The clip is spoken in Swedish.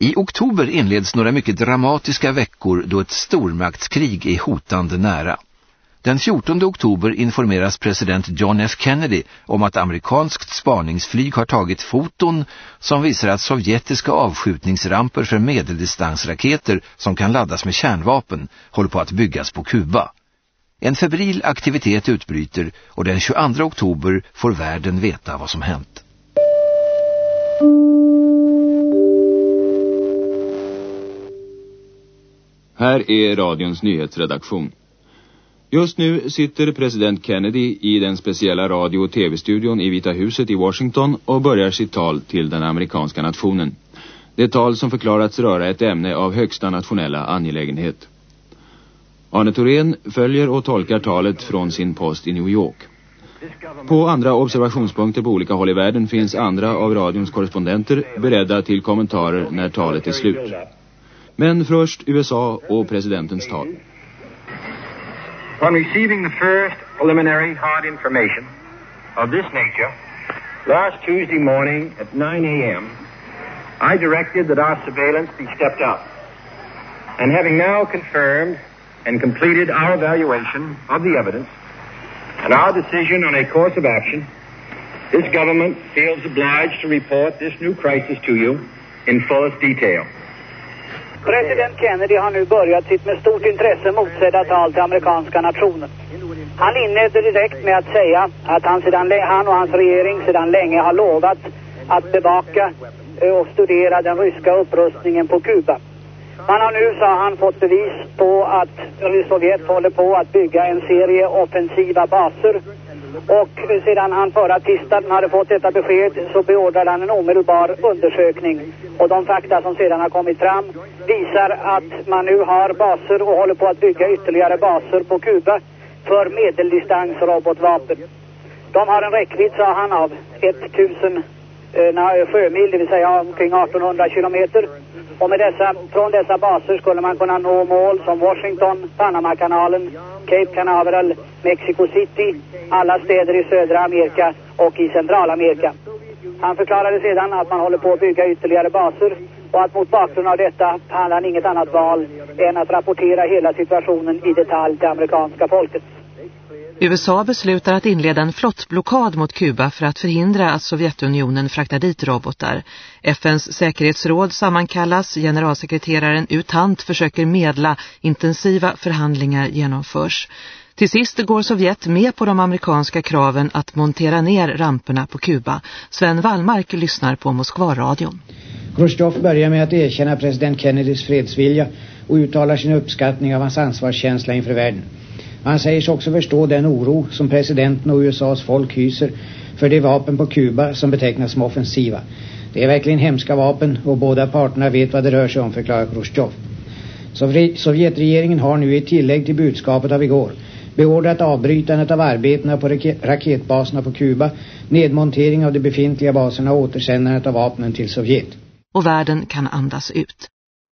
I oktober inleds några mycket dramatiska veckor då ett stormaktskrig är hotande nära. Den 14 oktober informeras president John F. Kennedy om att amerikanskt spaningsflyg har tagit foton som visar att sovjetiska avskjutningsramper för medeldistansraketer som kan laddas med kärnvapen håller på att byggas på Kuba. En febril aktivitet utbryter och den 22 oktober får världen veta vad som hänt. Här är radions nyhetsredaktion. Just nu sitter president Kennedy i den speciella radio- och tv-studion i Vita huset i Washington och börjar sitt tal till den amerikanska nationen. Det tal som förklarats röra ett ämne av högsta nationella angelägenhet. Arne Thorén följer och tolkar talet från sin post i New York. På andra observationspunkter på olika håll i världen finns andra av radions korrespondenter beredda till kommentarer när talet är slut. Men först USA och presidentens tal. On receiving the first preliminary hard information of this nature last Tuesday morning at 9 a.m., I directed that our surveillance be stepped up. And having now confirmed and completed our evaluation of the evidence and our decision on a course of action, this government feels obliged to report this new crisis to you in fullest detail. President Kennedy har nu börjat sitt med stort intresse motsedda tal till amerikanska nationen. Han inledde direkt med att säga att han, sedan, han och hans regering sedan länge har lovat att bevaka eh, och studera den ryska upprustningen på Kuba. Man har nu, sa han, fått bevis på att Sovjet håller på att bygga en serie offensiva baser och sedan han förra tisdagen hade fått detta besked så beordrade han en omedelbar undersökning. Och de fakta som sedan har kommit fram visar att man nu har baser och håller på att bygga ytterligare baser på Kuba för medeldistansrobotvapen. De har en räckvidd, sa han, av 1000 eh, sjömil, det vill säga omkring 1800 kilometer. Och med dessa, från dessa baser skulle man kunna nå mål som Washington, Panamakanalen, Cape Canaveral, Mexico City, alla städer i södra Amerika och i Centralamerika. Han förklarade sedan att man håller på att bygga ytterligare baser och att mot bakgrund av detta hade han inget annat val än att rapportera hela situationen i detalj till amerikanska folket. USA beslutar att inleda en flottblockad mot Kuba för att förhindra att Sovjetunionen fraktar dit robotar. FNs säkerhetsråd sammankallas, generalsekreteraren Utant försöker medla, intensiva förhandlingar genomförs. Till sist går Sovjet med på de amerikanska kraven att montera ner ramperna på Kuba. Sven Wallmark lyssnar på Moskvaradion. Khrushchev börjar med att erkänna president Kennedys fredsvilja och uttalar sin uppskattning av hans ansvarskänsla inför världen. Han säger sig också förstå den oro som presidenten och USAs folk hyser för de vapen på Kuba som betecknas som offensiva. Det är verkligen hemska vapen och båda parterna vet vad det rör sig om, förklarar Khrushchev. Sovjetregeringen har nu i tillägg till budskapet av igår beordrat avbrytandet av arbetena på raketbaserna på Kuba, nedmontering av de befintliga baserna och återsändandet av vapnen till Sovjet. Och världen kan andas ut.